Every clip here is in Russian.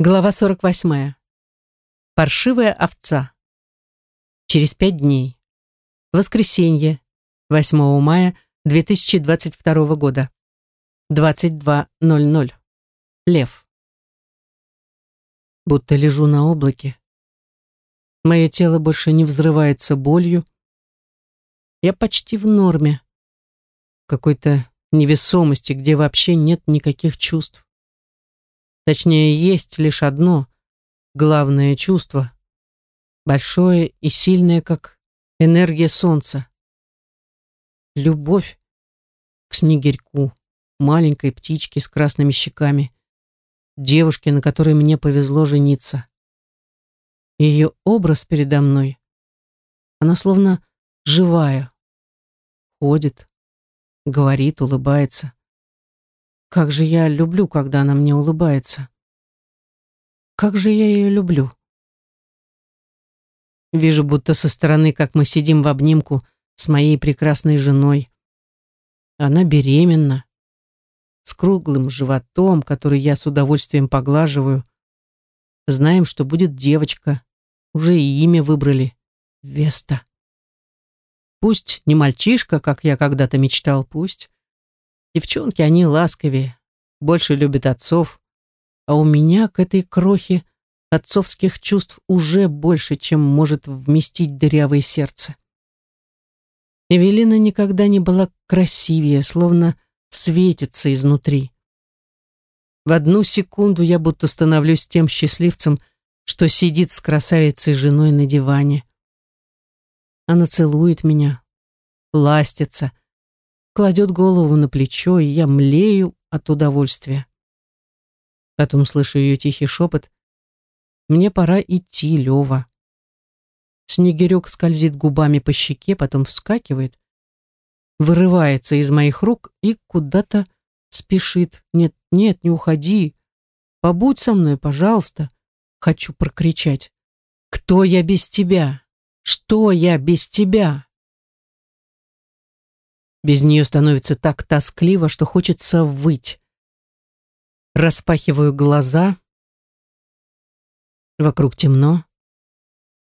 Глава 48. Паршивая овца. Через пять дней. Воскресенье, 8 мая 2022 года. 22.00. Лев. Будто лежу на облаке. Мое тело больше не взрывается болью. Я почти в норме. Какой-то невесомости, где вообще нет никаких чувств. Точнее, есть лишь одно главное чувство, большое и сильное, как энергия солнца. Любовь к снегирьку, маленькой птичке с красными щеками, девушке, на которой мне повезло жениться. Ее образ передо мной, она словно живая, ходит, говорит, улыбается. Как же я люблю, когда она мне улыбается. Как же я ее люблю. Вижу, будто со стороны, как мы сидим в обнимку с моей прекрасной женой. Она беременна, с круглым животом, который я с удовольствием поглаживаю. Знаем, что будет девочка. Уже и имя выбрали. Веста. Пусть не мальчишка, как я когда-то мечтал, пусть Девчонки, они ласковее, больше любят отцов, а у меня к этой крохе отцовских чувств уже больше, чем может вместить дырявое сердце. Эвелина никогда не была красивее, словно светится изнутри. В одну секунду я будто становлюсь тем счастливцем, что сидит с красавицей женой на диване. Она целует меня, ластится, кладет голову на плечо, и я млею от удовольствия. Потом слышу ее тихий шепот. «Мне пора идти, Лева». Снегирек скользит губами по щеке, потом вскакивает, вырывается из моих рук и куда-то спешит. «Нет, нет, не уходи. Побудь со мной, пожалуйста», — хочу прокричать. «Кто я без тебя? Что я без тебя?» Без нее становится так тоскливо, что хочется выть. Распахиваю глаза. Вокруг темно.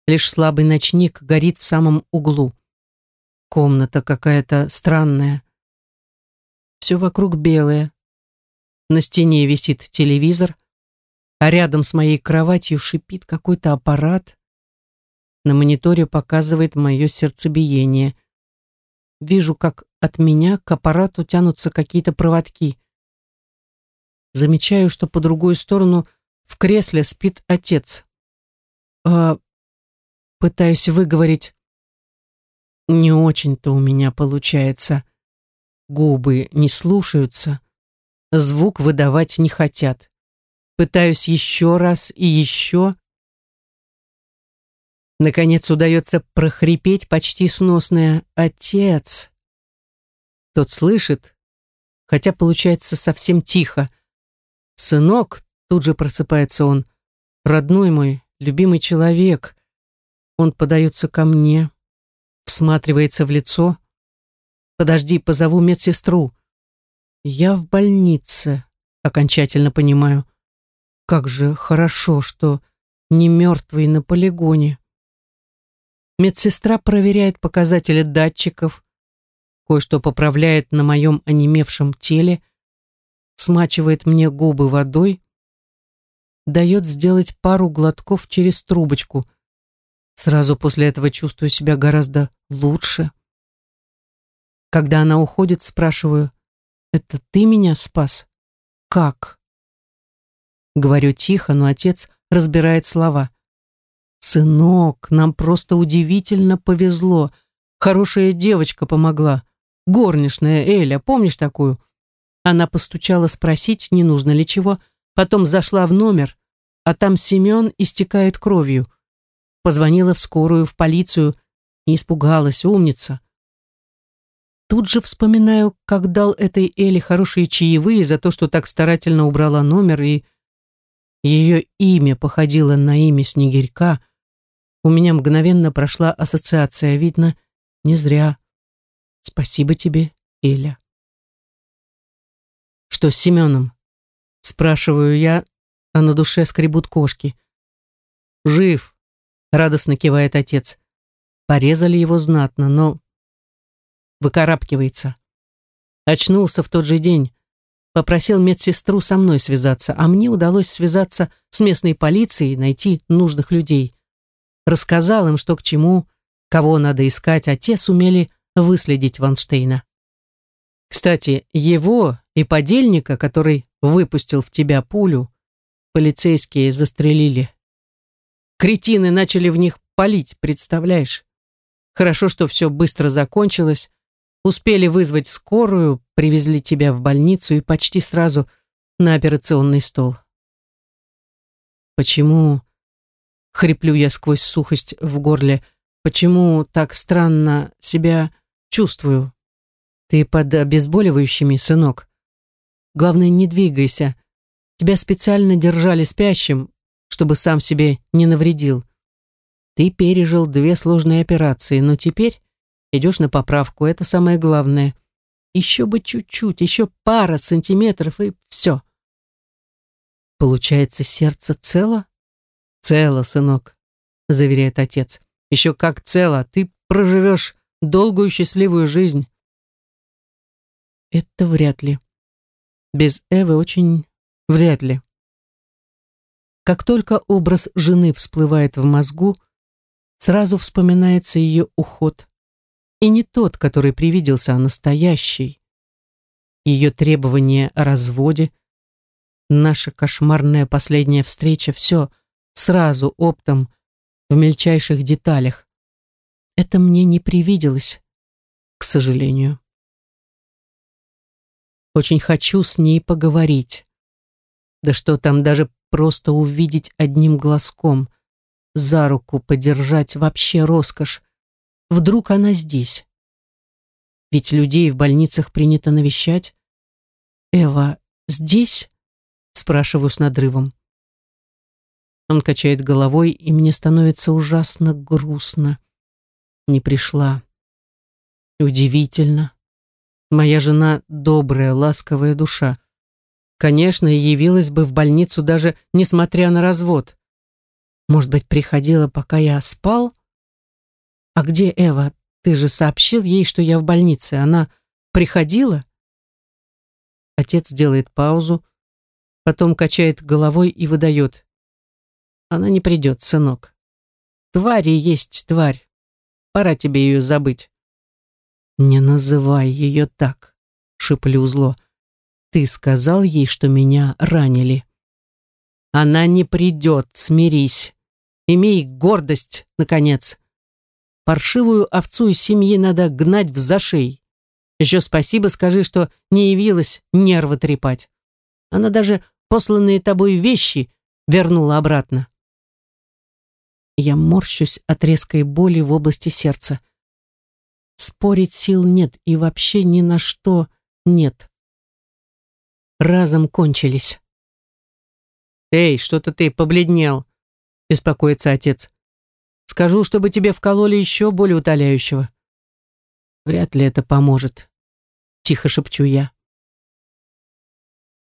Лишь слабый ночник горит в самом углу. Комната какая-то странная. Все вокруг белое. На стене висит телевизор, а рядом с моей кроватью шипит какой-то аппарат. На мониторе показывает мое сердцебиение. Вижу, как от меня к аппарату тянутся какие-то проводки. Замечаю, что по другую сторону в кресле спит отец. А, пытаюсь выговорить. Не очень-то у меня получается. Губы не слушаются. Звук выдавать не хотят. Пытаюсь еще раз и еще. Наконец удается прохрипеть почти сносное «Отец!». Тот слышит, хотя получается совсем тихо. «Сынок!» — тут же просыпается он. «Родной мой, любимый человек!» Он подается ко мне, всматривается в лицо. «Подожди, позову медсестру!» «Я в больнице», — окончательно понимаю. «Как же хорошо, что не мертвый на полигоне!» Медсестра проверяет показатели датчиков, кое-что поправляет на моем онемевшем теле, смачивает мне губы водой, дает сделать пару глотков через трубочку. Сразу после этого чувствую себя гораздо лучше. Когда она уходит, спрашиваю, «Это ты меня спас? Как?» Говорю тихо, но отец разбирает слова. «Сынок, нам просто удивительно повезло. Хорошая девочка помогла. Горничная Эля, помнишь такую? Она постучала спросить, не нужно ли чего, потом зашла в номер, а там Семен истекает кровью. Позвонила в скорую, в полицию, не испугалась, умница. Тут же вспоминаю, как дал этой Эле хорошие чаевые за то, что так старательно убрала номер, и ее имя походило на имя Снегирька. У меня мгновенно прошла ассоциация, видно, не зря. Спасибо тебе, Эля. Что с Семеном? Спрашиваю я, а на душе скребут кошки. «Жив!» — радостно кивает отец. Порезали его знатно, но выкарабкивается. Очнулся в тот же день. Попросил медсестру со мной связаться, а мне удалось связаться с местной полицией и найти нужных людей. Рассказал им, что к чему, кого надо искать, а те сумели выследить Ванштейна. Кстати, его и подельника, который выпустил в тебя пулю, полицейские застрелили. Кретины начали в них палить, представляешь? Хорошо, что все быстро закончилось. Успели вызвать скорую, привезли тебя в больницу и почти сразу на операционный стол. Почему, хриплю я сквозь сухость в горле, почему так странно себя чувствую? Ты под обезболивающими, сынок. Главное, не двигайся. Тебя специально держали спящим, чтобы сам себе не навредил. Ты пережил две сложные операции, но теперь идешь на поправку, это самое главное. Еще бы чуть-чуть, еще пара сантиметров и все. Получается, сердце цело? Цело, сынок, заверяет отец. Еще как цело, ты проживешь долгую счастливую жизнь. Это вряд ли. Без Эвы очень вряд ли. Как только образ жены всплывает в мозгу, сразу вспоминается ее уход. И не тот, который привиделся, а настоящий. Ее требование о разводе, наша кошмарная последняя встреча, все сразу оптом, в мельчайших деталях. Это мне не привиделось, к сожалению. Очень хочу с ней поговорить. Да что там, даже просто увидеть одним глазком, за руку подержать вообще роскошь. Вдруг она здесь? Ведь людей в больницах принято навещать. «Эва здесь?» спрашиваю с надрывом. Он качает головой, и мне становится ужасно грустно. Не пришла. Удивительно. Моя жена добрая, ласковая душа. Конечно, явилась бы в больницу даже несмотря на развод. Может быть, приходила, пока я спал? А где Эва? Ты же сообщил ей, что я в больнице. Она приходила? Отец делает паузу, потом качает головой и выдает. Она не придет, сынок. Твари есть тварь. Пора тебе ее забыть. «Не называй ее так», — шиплю зло. «Ты сказал ей, что меня ранили». «Она не придет, смирись. Имей гордость, наконец. Паршивую овцу из семьи надо гнать в зашей. Еще спасибо скажи, что не явилась нервы трепать. Она даже посланные тобой вещи вернула обратно». Я морщусь от резкой боли в области сердца. Спорить сил нет и вообще ни на что нет. Разом кончились. «Эй, что-то ты побледнел», — беспокоится отец. «Скажу, чтобы тебе вкололи еще более утоляющего». «Вряд ли это поможет», — тихо шепчу я.